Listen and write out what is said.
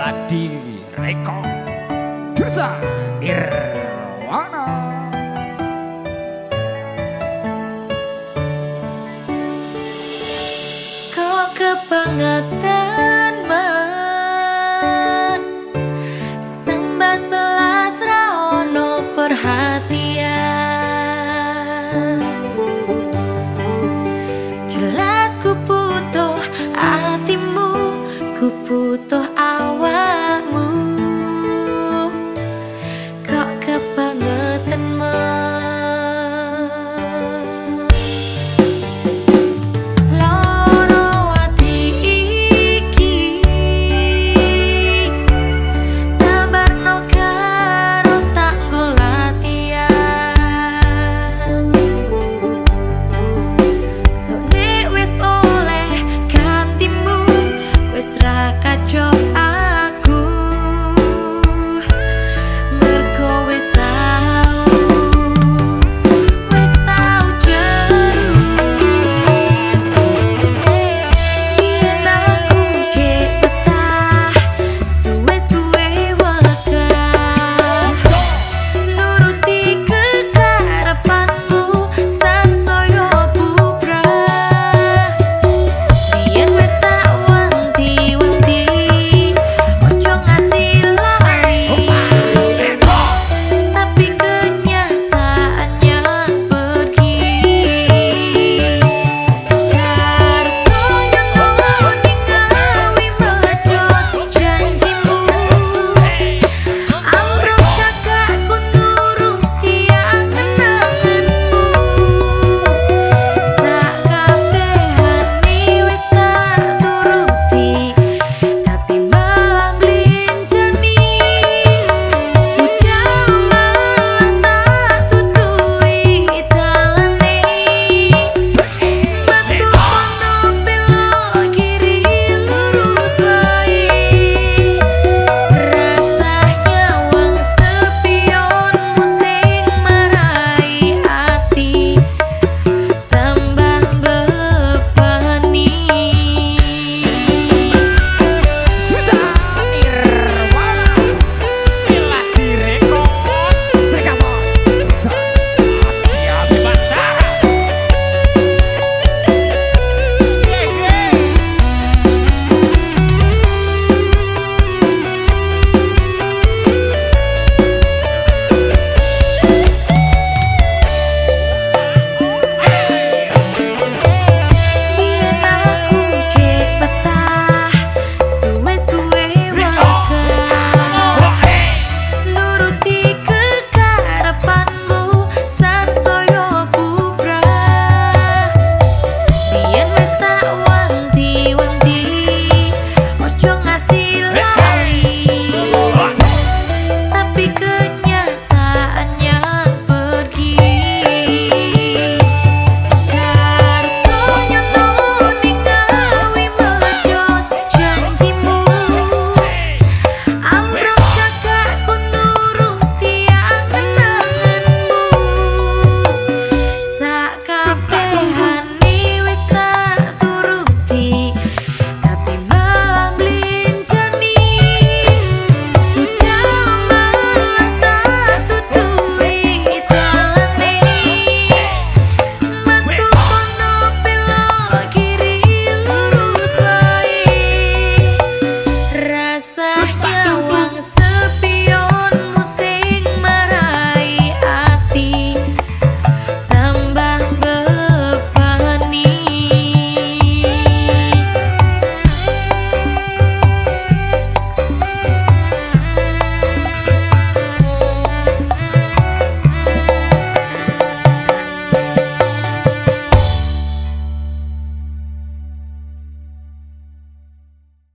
Ladi Reko. Duta Irwana Kau kebangetan